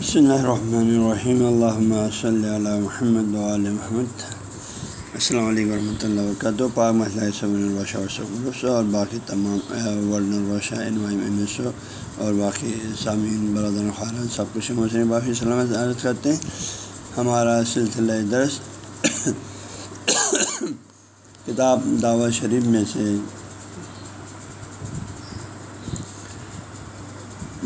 بسم اللہ الرحمن الرحیم اللہ صلی علی محمد علیہ محمد السلام علیکم ورحمۃ اللہ وبرکاتہ پاک مسئلہ صبن الباشہ اور اور باقی تمام ورن الباشہ انسو اور باقی سامعین برادر خارن سب کچھ مسلم باقی سلامت عرض کرتے ہیں ہمارا سلسلہ درس کتاب دعوت شریف میں سے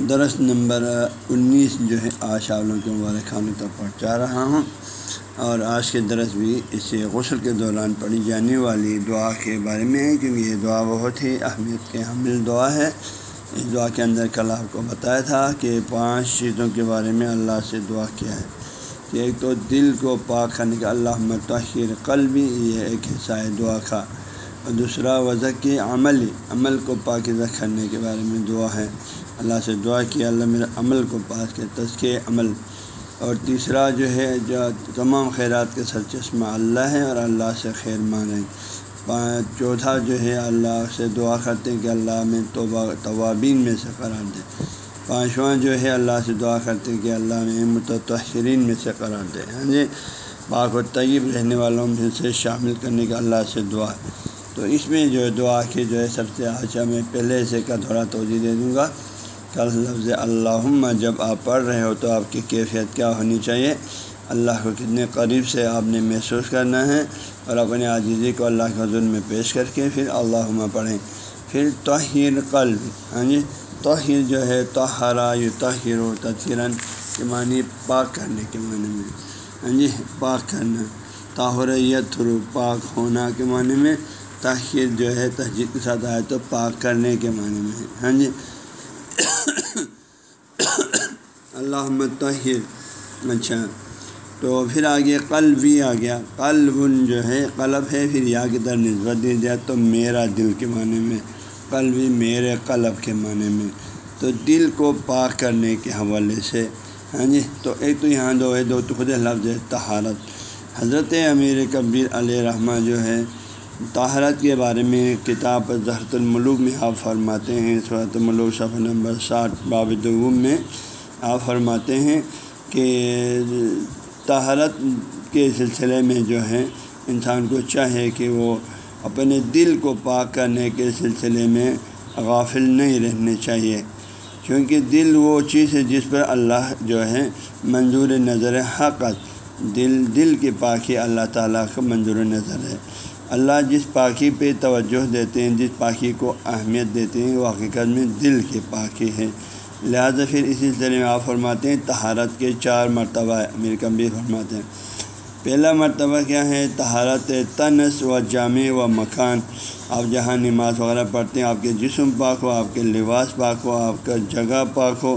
درس نمبر انیس جو ہے، آج شاولوں کے مبارک خانے تک پہنچا رہا ہوں۔ اور آج کے درس بھی اسے غسل کے دوران پڑھی جانے والی دعا کے بارے میں ہے، کیونکہ یہ دعا بہت ہی اہمیت کے حامل دعا ہے۔ اس دعا کے اندر کل آپ کو بتایا تھا کہ پانچ چیزوں کے بارے میں اللہ سے دعا کیا ہے۔ کہ ایک تو دل کو پاک کرنے کا، اللہ متحر قلبی، یہ ایک حصہ ہے دعا کا۔ اور دوسرا وضع کی عملی، عمل کو پاکزہ کرنے کے بارے میں دعا ہے۔ اللہ سے دعا کیا اللہ میرے عمل کو پاس کے تذکے عمل۔ اور تیسرا جو ہے، جو تمام خیرات کے سرچشمہ اللہ ہے اور اللہ سے خیر مانیں چوتھا جو ہے، اللہ سے دعا کرتے ہیں کہ اللہ میں توبہ طوابین میں سے قرار دے۔ پانچواں جو ہے، اللہ سے دعا کرتے ہیں کہ اللہ میں متحرین میں سے قرار دے۔ ہاں جی پاک و طیب رہنے والوں میں سے شامل کرنے کا اللہ سے دعا۔ تو اس میں جو ہے دعا کی جو ہے، سب سے آچا میں پہلے سے کا تھوڑا توجہ دے دوں گا۔ لفظ اللہ جب آپ پڑھ رہے ہو تو آپ کی کیفیت کیا ہونی چاہیے؟ اللہ کو کتنے قریب سے آپ نے محسوس کرنا ہے اور اپنے عاجزی کو اللہ کے حضور میں پیش کر کے پھر اللہ پڑھیں۔ پھر توحیر قلب ہاں جی؟ توحیر جو ہے توحرا یو توحیر و تطہیرن کے معنی پاک کرنے کے معنی میں ہاں جی؟ پاک کرنا۔ طاہریت تھرو پاک ہونا کے معنی میں۔ تاخیر جو ہے تہذیب کے ساتھ آئے تو پاک کرنے کے معنی میں ہاں جی؟ اللہ طاہر اچھا۔ تو پھر آگے قلب بھی آ گیا۔ قلب جو ہے، قلب ہے، پھر یا کی طرح نسبت دی جائے تو میرا دل کے معنی میں، قلب بھی میرے قلب کے معنی میں۔ تو دل کو پاک کرنے کے حوالے سے ہاں جی؟ تو ایک تو یہاں دو ہے، دو تو خود لفظ ہے تہارت حضرت امیر کبیر علیہ رحمٰ جو ہے طاہرت کے بارے میں کتاب زہرت الملوک میں آپ فرماتے ہیں صورت الملوک صفحہ نمبر ساٹھ، باب دوم میں آپ فرماتے ہیں کہ طاہرت کے سلسلے میں جو ہے، انسان کو چاہے کہ وہ اپنے دل کو پاک کرنے کے سلسلے میں غافل نہیں رہنے چاہیے۔ کیونکہ دل وہ چیز ہے جس پر اللہ جو ہے منظور نظر حقت دل دل کی پاکی اللہ تعالیٰ کا منظور نظر ہے۔ اللہ جس پاکی پہ توجہ دیتے ہیں، جس پاکی کو اہمیت دیتے ہیں، وہ حقیقت میں دل کی پاکی ہے لہٰذا پھر اسی طرح میں آپ فرماتے ہیں تہارت کے چار مرتبہ امیر کبیر فرماتے ہیں۔ پہلا مرتبہ کیا ہے؟ تہارت تنس و جامع و مکان۔ آپ جہاں نماز وغیرہ پڑھتے ہیں، آپ کے جسم پاک ہو، آپ کے لباس پاک ہو، آپ کا جگہ پاک ہو،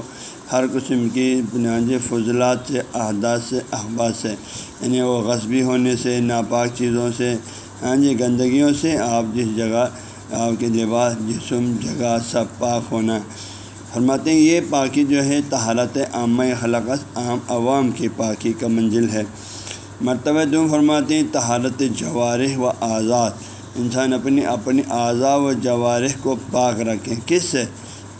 ہر قسم کی بنیادی فضلات سے، احداث سے احباب سے یعنی وہ غصبی ہونے سے، ناپاک چیزوں سے ہاں جی گندگیوں سے آپ جس جگہ، آپ کے لباس، جسم، جگہ سب پاک ہونا۔ فرماتے ہیں، یہ پاکی جو ہے تہارت عامہ خلقت عام عوام کی پاکی کا منزل ہے۔ مرتبہ دوں فرماتے ہیں تہارت جوارح و آزاد۔ انسان اپنی اپنی اعضاء و جوارح کو پاک رکھیں کس؟ سے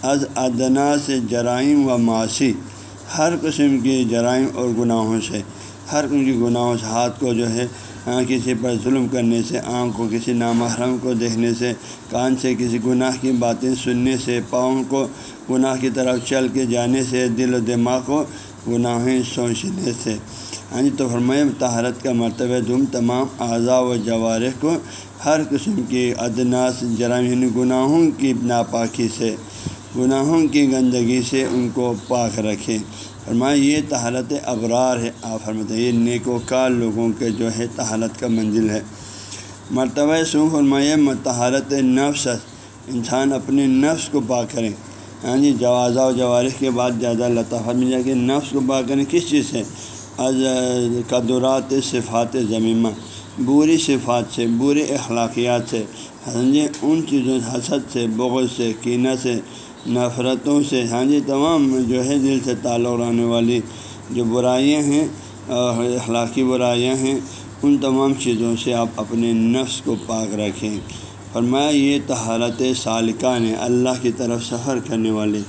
از ادنا سے جرائم و معاشی ہر قسم کی جرائم اور گناہوں سے۔ ہر قسم کی گناہوں سے، ہاتھ کو جو ہے ہاں، کسی پر ظلم کرنے سے آنکھ کو، کسی نامحرم کو دیکھنے سے، کان سے، کسی گناہ کی باتیں سننے سے، پاؤں کو گناہ کی طرف چل کے جانے سے، دل و دماغ کو گناہیں سوچنے سے۔ ہاں جی تو فرمائے تہارت کا مرتبہ دم تمام اعضاء و جوارح کو ہر قسم کی ادناس، جرائم یعنی گناہوں کی ناپاکی سے گناہوں کی گندگی سے ان کو پاک رکھیں فرمایا، یہ تہارت ابرار ہے۔ آپ فرماتے ہیں، یہ نیک و کار لوگوں کے جو ہے تہارت کا منزل ہے۔ مرتبہ سو فرمایا متحرت نفس انسان اپنے نفس کو پاک کریں ہاں جی جوازہ و جوارح کے بعد زیادہ لطافت مل جائے کہ نفس کو پاک کریں کس چیز سے؟ از، قدرات صفات زمینہ بری صفات سے، بری اخلاقیات سے۔ ہاں جی ان چیزوں، حسد سے، بغض سے، کینہ سے۔ نفرتوں سے۔ ہاں جی تمام جو ہے دل سے تعلق رہنے والی جو برائیاں ہیں اخلاقی برائیاں ہیں، ان تمام چیزوں سے آپ اپنے نفس کو پاک رکھیں۔ فرمایا، یہ تہارت سالکان اللہ کی طرف سفر کرنے والے،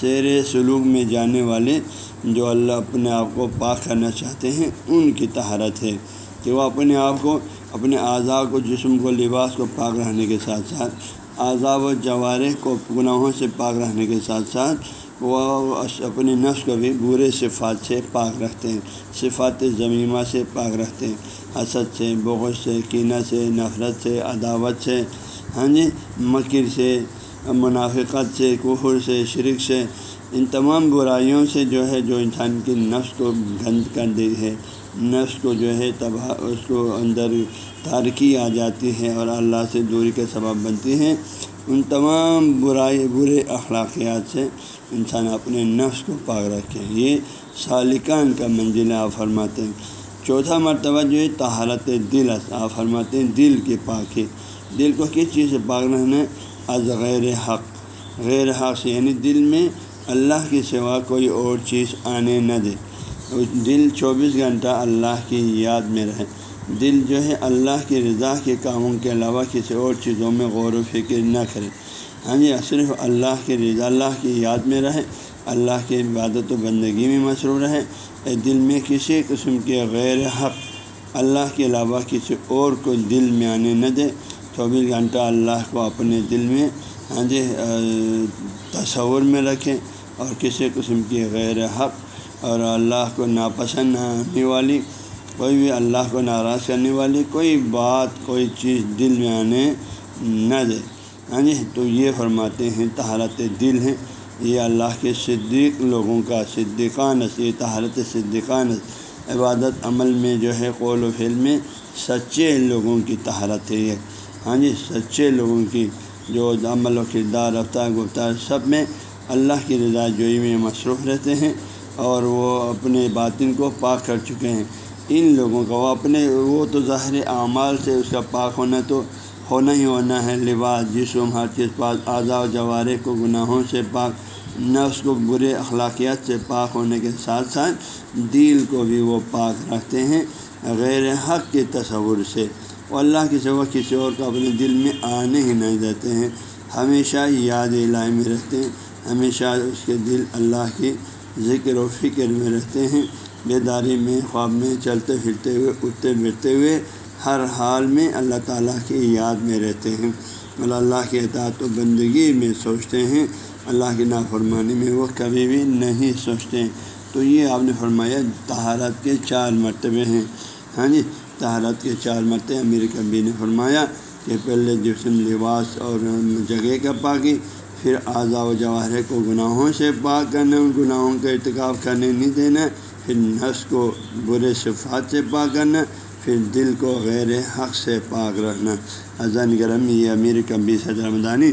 سیر سلوک میں جانے والے جو اللہ اپنے آپ کو پاک کرنا چاہتے ہیں، ان کی تہارت ہے کہ وہ اپنے آپ کو، اپنے اعضاء کو، جسم کو، لباس کو پاک رہنے کے ساتھ ساتھ اعضاء و جوارح کو گناہوں سے پاک رہنے کے ساتھ ساتھ وہ اپنے نفس کو بھی برے صفات سے پاک رکھتے ہیں، صفات ضمیمہ سے پاک رکھتے ہیں، حسد سے، بغض سے، کینہ سے، نفرت سے، عداوت سے ہاں جی مکر سے، منافقت سے، کفر سے، شرک سے، ان تمام برائیوں سے جو ہے، جو انسان کی نفس کو گند کر دی ہے، نفس کو جو ہے، تباہ، اس کو اندر تارکی آ جاتی ہے اور اللہ سے دوری کے سبب بنتی ہیں۔ ان تمام برائی، برے اخلاقیات سے انسان اپنے نفس کو پاک رکھے۔ یہ سالکان کا منزل آپ فرماتے ہیں۔ چوتھا مرتبہ جو ہے تہارت دل آپ فرماتے ہیں، دل کے پاک ہے۔ دل کو کس چیز سے پاک رہنا از غیر حق۔ غیر حق سے یعنی دل میں اللہ کی سوا کوئی اور چیز آنے نہ دے۔ دل چوبیس گھنٹہ اللہ کی یاد میں رہے۔ دل جو ہے اللہ کی رضا کے کاموں کے علاوہ کسی اور چیزوں میں غور و فکر نہ کرے۔ ہاں جی صرف اللہ کی رضا، اللہ کی یاد میں رہے، اللہ کی عبادت و بندگی میں مصروف رہے۔ دل میں کسی قسم کے غیر حق، اللہ کے علاوہ کسی اور کو دل میں آنے نہ دے۔ چوبیس گھنٹہ اللہ کو اپنے دل میں ہاں جی تصور میں رکھیں اور کسی قسم کی غیر حق اور اللہ کو ناپسند نہ آنے والی کوئی بھی اللہ کو ناراض کرنے والی کوئی بات، کوئی چیز دل میں آنے نہ دے۔ ہاں جی تو یہ فرماتے ہیں تہارت دل ہیں۔ یہ اللہ کے صدیق لوگوں کا صدیقان یہ تہارت صدیقان عبادت عمل میں جو ہے، قول و فعل میں سچے لوگوں کی تہارت ہے۔ یہ ہاں جی سچے لوگوں کی جو عمل و کردار، رفتار، گفتار سب میں اللہ کی رضا جوئی میں مصروف رہتے ہیں اور وہ اپنے باطن کو پاک کر چکے ہیں۔ ان لوگوں کا، وہ اپنے، وہ تو ظاہر اعمال سے اس کا پاک ہونا تو، ہونا ہی ہونا ہے۔ لباس، جسم، ہر چیز پاک، اعضاء و جوارے کو گناہوں سے پاک، نفس کو برے اخلاقیات سے پاک ہونے کے ساتھ ساتھ دل کو بھی وہ پاک رکھتے ہیں غیر حق کے تصور سے۔ وہ اللہ کی سوا کسی اور کو اپنے دل میں آنے ہی نہیں دیتے ہیں۔ ہمیشہ یاد الہی میں رہتے ہیں۔ ہمیشہ اس کے دل اللہ کی ذکر و فکر میں رہتے ہیں۔ بیداری میں، خواب میں چلتے پھرتے ہوئے، اٹھتے بیٹھتے ہوئے ہر حال میں اللہ تعالیٰ کی یاد میں رہتے ہیں۔ اور اللہ کے اطاعت و بندگی میں سوچتے ہیں۔ اللہ کی نافرمانی میں وہ کبھی بھی نہیں سوچتے۔ تو یہ آپ نے فرمایا تہارت کے چار مرتبے ہیں۔ ہاں جی تہارت کے چار مرتبے۔ امیر کبھی نے فرمایا کہ پہلے جسم لباس اور جگہ کا پاکی پھر اعضاء و جواہر کو گناہوں سے پاک کرنا ان گناہوں کا ارتکاب کرنے نہیں دینا، پھر نس کو برے صفات سے پاک کرنا، پھر دل کو غیر حق سے پاک رکھنا۔ اذن گرم یہ امیر کبی صدر رمضانی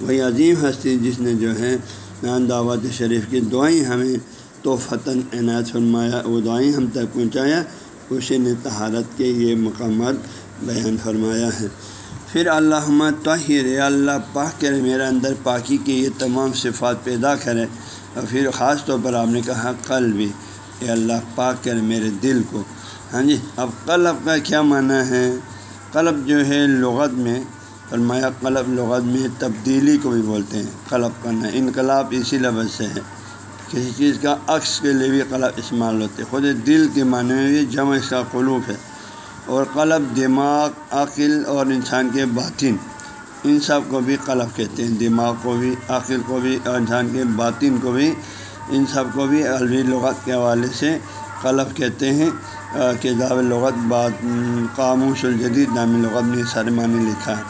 وہی عظیم ہستی جس نے جو ہے نان دعوت شریف کی دعائیں ہمیں تو فتن عنایت فرمایا، وہ دعائیں ہم تک پہنچایا، اسی نے تہارت کے یہ مقامات بیان فرمایا ہے پھر اللہ طاہر اللہ پاک کرے میرے اندر پاکی کے یہ تمام صفات پیدا کرے۔ اور پھر خاص طور پر آپ نے کہا کل بھی اے اللہ پاک کر میرے دل کو۔ ہاں جی اب قلب کا کیا معنی ہے؟ قلب جو ہے لغت میں، فرمایا قلب لغت میں تبدیلی کو بھی بولتے ہیں۔ قلب کرنا انقلاب، اسی لفظ سے ہے۔ کسی چیز کا عکس کے لیے بھی قلب استعمال ہوتے خود دل کے معنی میں بھی جمع اس کا قلوف ہے۔ اور قلب، دماغ، عقل اور انسان کے باطن۔ ان سب کو بھی قلب کہتے ہیں۔ دماغ کو بھی، عقل کو بھی اور انسان کے باطن کو بھی۔ ان سب کو بھی عربی لغت کے حوالے سے قلب کہتے ہیں۔ کتاب لغت بات قاموس الجدید نامی لغت میں سرمانی لکھا ہے۔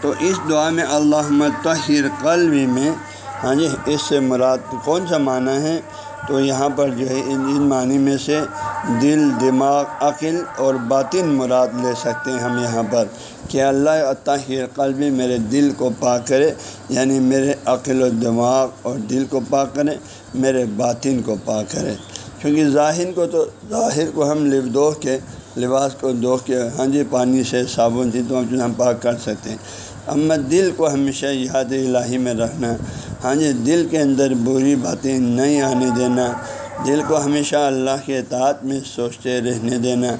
تو اس دعا میں اللہ طہر قلبی میں ہاں جی اس سے مراد کون سا معنی ہے؟ تو یہاں پر جو ہے ان معنی میں سے دل، دماغ، عقل اور باطن مراد لے سکتے ہیں ہم یہاں پر کہ اللہ طاہر قلبی میرے دل کو پاک کرے یعنی میرے عقل و دماغ اور دل کو پاک کرے، میرے باطن کو پاک کرے۔ کیونکہ ظاہر کو تو، ظاہر کو ہم لب دوہ کے، لباس کو دو کے ہاں جی پانی سے صابن سے تو ہم پاک کر سکتے ہیں۔ اما دل کو ہمیشہ یاد الہی میں رکھنا ہاں جی دل کے اندر بری باتیں نہیں آنے دینا دل کو ہمیشہ اللہ کے اطاعت میں سوچتے رہنے دینا۔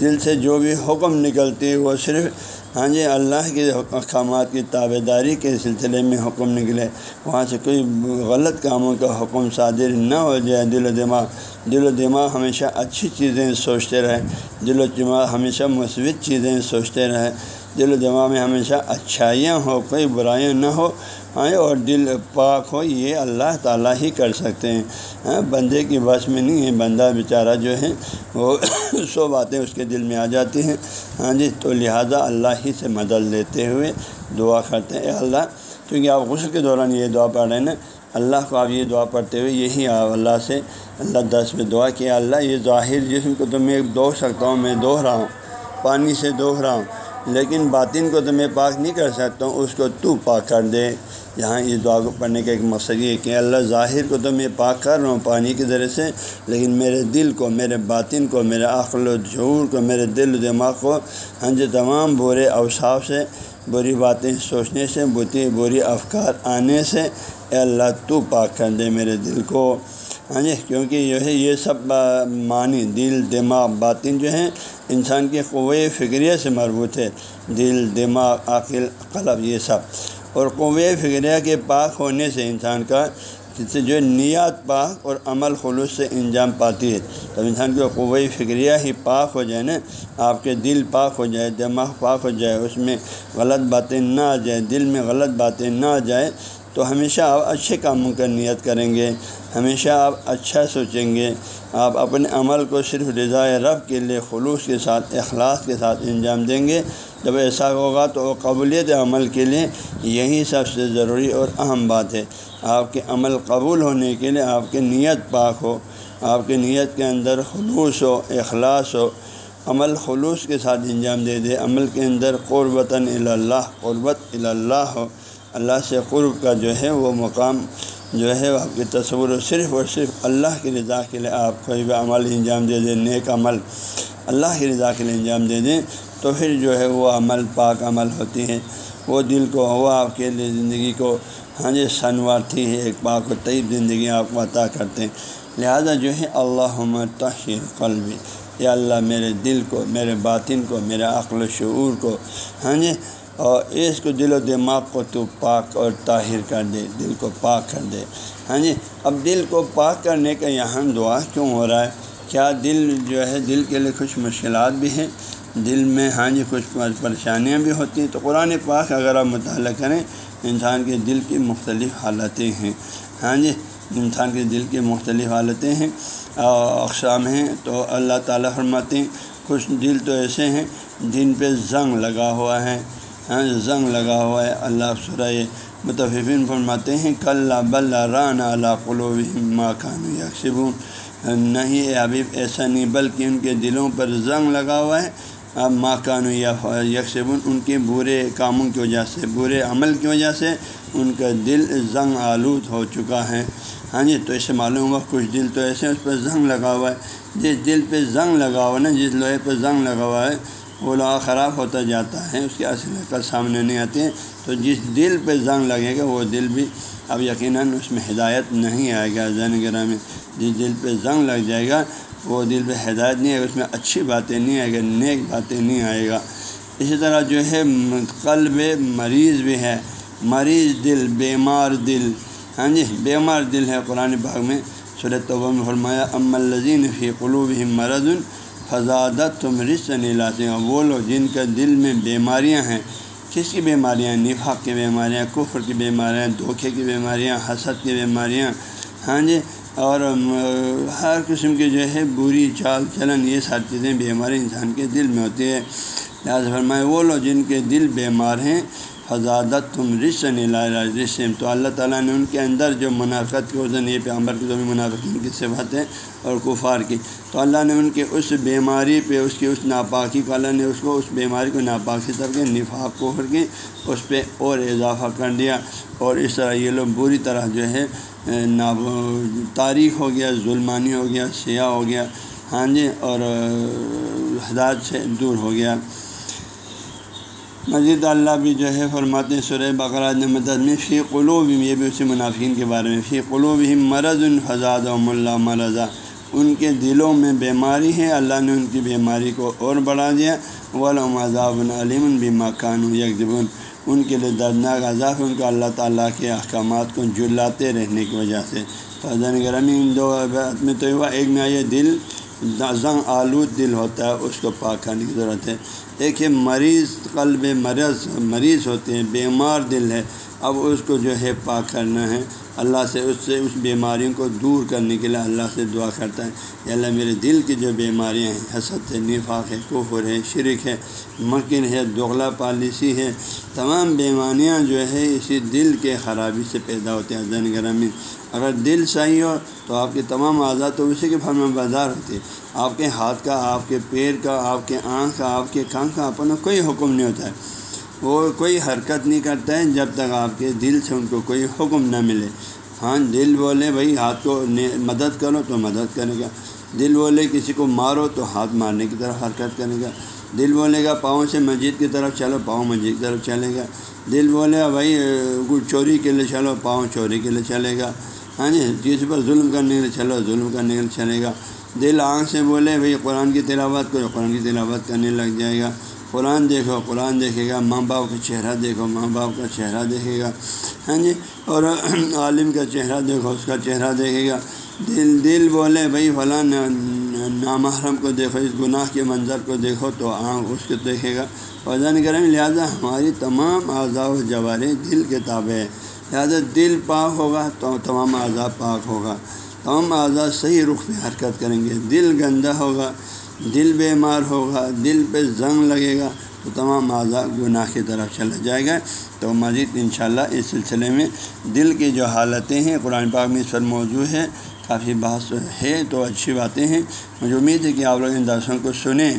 دل سے جو بھی حکم نکلتی وہ صرف ہاں جی اللہ کے احکامات کی تابے داری کے سلسلے میں حکم نکلے۔ وہاں سے کوئی غلط کاموں کا حکم صادر نہ ہو جائے۔ دل و دماغ، دل و دماغ ہمیشہ اچھی چیزیں سوچتے رہے۔ دل و دماغ ہمیشہ مثبت چیزیں سوچتے رہے۔ دل و دماغ میں ہمیشہ اچھائیاں ہو کوئی برائیاں نہ ہو ہاں اور دل پاک ہو، یہ اللہ تعالیٰ ہی کر سکتے ہیں۔ ہاں بندے کی بس میں نہیں ہے، بندہ بیچارہ جو ہے، وہ سو باتیں اس کے دل میں آ جاتی ہیں۔ ہاں جی تو لہٰذا اللہ ہی سے مدد لیتے ہوئے دعا کرتے ہیں۔ اے اللہ، کیونکہ آپ غسل کے دوران یہ دعا پڑھ رہے ہیں نا، اللہ کو آپ یہ دعا پڑھتے ہوئے یہی آپ اللہ سے اللہ دس میں دعا کیا۔ اللہ، یہ ظاہر جسم کو تو میں دوہ سکتا ہوں، میں دوہ رہا ہوں، پانی سے دوہ رہا ہوں، لیکن باطن کو تو میں پاک نہیں کر سکتا ہوں، اس کو تو پاک کر دے۔ یہاں اس دعا کو پڑھنے کا ایک مقصد یہ کہ اللہ ظاہر کو تو میں پاک کر رہا ہوں، پانی کے ذریعے سے، لیکن میرے دل کو، میرے باطن کو، میرے عقل و جھور کو، میرے دل و دماغ کو ہاں جی تمام برے اوصاف سے، بری باتیں سوچنے سے بری بری افکار آنے سے، اے اللہ تو پاک کر دے میرے دل کو۔ ہاں جی کیونکہ یہ ہے، یہ سب معنی، دل، دماغ، باطن جو ہیں، انسان کے قوے فکریہ سے مربوط ہے۔ دل، دماغ، عقل، قلب، یہ سب۔ اور قوے فکریہ کے پاک ہونے سے انسان کا جس جو نیات پاک اور عمل خلوص سے انجام پاتی ہے۔ تب انسان کی قوی فکریہ ہی پاک ہو جائے نا، آپ کے دل پاک ہو جائے، دماغ پاک ہو جائے، اس میں غلط باتیں نہ آ جائے، دل میں غلط باتیں نہ آ جائے، تو ہمیشہ آپ اچھے کاموں کا نیت کریں گے، ہمیشہ آپ اچھا سوچیں گے۔ آپ اپنے عمل کو صرف رضاء رب کے لیے، خلوص کے ساتھ، اخلاص کے ساتھ انجام دیں گے۔ جب ایسا ہوگا تو قبولیت عمل کے لیے یہی سب سے ضروری اور اہم بات ہے۔ آپ کے عمل قبول ہونے کے لیے آپ کی نیت پاک ہو، آپ کی نیت کے اندر خلوص ہو، اخلاص ہو۔ عمل خلوص کے ساتھ انجام دے دے۔ عمل کے اندر قربتاً اللہ، قربت اللہ ہو۔ اللہ سے قرب کا جو ہے وہ مقام جو ہے آپ کے تصور صرف اور صرف اللہ کی رضا کے لیے آپ کوئی بھی عمل انجام دے دیں، نیک عمل اللہ کی رضا کے لیے انجام دے دیں۔ تو پھر جو ہے وہ عمل پاک عمل ہوتی ہے وہ دل کو ہوا آپ کے لیے زندگی کو ہاں جی سنوارتی ہے ایک پاک و طیب زندگی آپ کو عطا کرتے ہیں۔ لہذا جو ہے اللہ تحیر قلبی یا اللہ میرے دل کو، میرے باطن کو، میرے عقل و شعور کو ہاں جی اور اس کو دل و دماغ کو تو پاک اور طاہر کر دے، دل کو پاک کر دے۔ ہاں جی اب دل کو پاک کرنے کا یہاں دعا کیوں ہو رہا ہے؟ کیا دل جو ہے، دل کے لیے کچھ مشکلات بھی ہیں؟ دل میں ہاں جی کچھ پریشانیاں بھی ہوتی ہیں۔ تو قرآن پاک اگر آپ مطالعہ کریں، انسان کے دل کی مختلف حالتیں ہیں۔ ہاں جی انسان کے دل کی مختلف حالتیں ہیں اور اقسام ہیں۔ تو اللہ تعالیٰ فرماتے ہیں، کچھ دل تو ایسے ہیں جن پہ زنگ لگا ہوا ہے۔ ہاں جی، زنگ لگا ہوا ہے۔ اللہ سرۂ متفقین فرماتے ہیں کل بل ران اللہ قلوب ماں خان یکسبون۔ نہیں، ابھی ایسا نہیں، بلکہ ان کے دلوں پر زنگ لگا ہوا ہے۔ اب ماں کانو یا یکسبن ان کے برے کاموں کی وجہ سے، برے عمل کی وجہ سے ان کا دل زنگ آلود ہو چکا ہے۔ ہاں جی تو اس سے معلوم ہوا کچھ دل تو ایسے اس پہ زنگ لگا ہوا ہے۔ جس دل پہ زنگ لگا ہوا نا، جس لوہے پہ زنگ لگا ہوا ہے، وہ لوہا خراب ہوتا جاتا ہے، اس کی اصل کا سامنے نہیں آتے ہیں تو جس دل پہ زنگ لگے گا، وہ دل بھی اب یقیناً اس میں ہدایت نہیں آئے گا۔ زین گرہ میں جس دل پہ زنگ لگ جائے گا وہ دل پہ ہدایت نہیں آئے گا اس میں اچھی باتیں نہیں آئے گا نیک باتیں نہیں آئے گا۔ اسی طرح جو ہے، قلب مریض بھی ہے۔ مریض دل، بیمار دل۔ ہاں جی بیمار دل ہے قرآن باغ میں۔ صورت توبہ میں فرمایا ام الزین فی قلوب مرض فضادت تم رس نیلاتے ہیں وہ لوگ جن کا دل میں بیماریاں ہیں، کس کی بیماریاں؟ نفاق کی بیماریاں، کفر کی بیماریاں، دھوکے کی بیماریاں، حسد کی بیماریاں۔ ہاں جی اور ہر قسم کی جو ہے بری چال چلن، یہ ساری چیزیں بیماری انسان کے دل میں ہوتی ہے لہٰذا فرمائے، وہ لوگ جن کے دل بیمار ہیں فضادت تم رش رسم تو اللہ تعالیٰ نے ان کے اندر جو منافقت کے وزن یہ پیغمبر کی جو بھی منافقین کی صفت ہے؟ اور کفار کی۔ تو اللہ نے ان کے اس بیماری پہ، اس کی اس ناپاکی کو اللہ نے اس کو اس بیماری کو ناپاکی طرح کے نفاق کو کر کے اس پہ اور اضافہ کر دیا۔ اور اس طرح یہ لوگ بری طرح جو ہے نا تاریخ ہو گیا، ظلمانی ہو گیا سیاہ ہو گیا ہاں جی اور ہدایت سے دور ہو گیا۔ مزید اللہ بھی جو ہے فرماتے ہیں، سورہ بقرات نے مدد میں، فی قلوب یہ بھی اسی منافقین کے بارے میں، فی قلوب ہی مرض الفضاد اللہ مرضا۔ ان کے دلوں میں بیماری ہے، اللہ نے ان کی بیماری کو اور بڑھا دیا۔ ولم عذاب علیم بھی مکان یکجبن ان کے لیے دردناک عذاب ان کو اللہ تعالیٰ کے احکامات کو جلاتے رہنے کی وجہ سے۔ فضن گرمی ان دو میں تو ہوا، ایک میں یہ دل زنگ آلود دل ہوتا ہے، اس کو پاک کرنے کی ضرورت ہے۔ ایک ہے مریض، قلب مرض مریض ہوتے ہیں، بیمار دل ہے، اب اس کو جو ہے پاک کرنا ہے۔ اللہ سے اس سے اس بیماریوں کو دور کرنے کے لیے اللہ سے دعا کرتا ہے۔ یا اللہ میرے دل کی جو بیماریاں ہیں، حسد ہے، نفاق ہے، کفر ہے، شرک ہے مکن ہے، دغلا پالیسی ہے، تمام بیماریاں جو ہے اسی دل کے خرابی سے پیدا ہوتے ہیں۔ زین گرامی اگر دل صحیح ہو تو آپ کے تمام اعضاء تو اسی کے فرم بازار ہوتے آپ کے ہاتھ کا، آپ کے پیر کا، آپ کے آنکھ کا، آپ کے کان کا اپنا کوئی حکم نہیں ہوتا ہے۔ وہ کوئی حرکت نہیں کرتا ہے جب تک آپ کے دل سے ان کو کوئی حکم نہ ملے۔ ہاں دل بولے، بھائی، ہاتھ کو مدد کرو تو مدد کرے گا۔ دل بولے، کسی کو مارو تو ہاتھ مارنے کی طرف حرکت کرے گا۔ دل بولے گا، پاؤں سے مسجد کی طرف چلو، پاؤں مسجد کی طرف چلے گا۔ دل بولے گا بھائی کچھ چوری کے لیے چلو، پاؤں چوری کے لیے چلے گا۔ ہاں جی کسی پر ظلم کرنے کے لیے چلو، ظلم کرنے کے لیے چلے گا۔ دل آنکھ سے بولے، بھائی، قرآن کی تلاوت کرو، قرآن کی تلاوت کرنے لگ جائے گا۔ قرآن دیکھو، قرآن دیکھے گا، ماں باپ کا چہرہ دیکھو، ماں باپ کا چہرہ دیکھے گا ہاں جی؟ اور عالم کا چہرہ دیکھو، اس کا چہرہ دیکھے گا۔ دل دل بولے، بھائی فلاں نامحرم کو دیکھو، اس گناہ کے منظر کو دیکھو تو آنکھ اس کو دیکھے گا۔ وزن کریں لہٰذا ہماری تمام اعضاء و جوارے دل کے تابع ہے لہٰذا دل پاک ہوگا تو تمام اعضاء پاک ہوگا۔ تمام اعضاء صحیح رخ پہ حرکت کریں گے۔ دل گندہ ہوگا۔ دل بیمار ہوگا، دل پہ زنگ لگے گا، تو تمام اعضاء گناہ کی طرف چلا جائے گا۔ تو مزید انشاءاللہ اس سلسلے میں دل کی جو حالتیں ہیں، قرآن پاک میں اس پر موضوع ہے، کافی بحث ہے، تو اچھی باتیں ہیں۔ مجھے امید ہے کہ آپ لوگ ان درسوں کو سنیں۔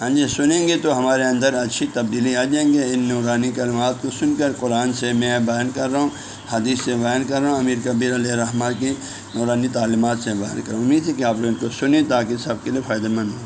ہاں جی سنیں گے تو ہمارے اندر اچھی تبدیلی آ جائیں گے۔ ان نورانی کلمات کو سن کر قرآن سے میں بیان کر رہا ہوں، حدیث سے بیان کر رہا ہوں، امیر کبیر علیہ رحمٰ کی نورانی تعلیمات سے بیان کر رہا ہوں۔ امید ہے کہ آپ لوگ ان کو سنیں تاکہ سب کے لیے فائدہ مند ہوں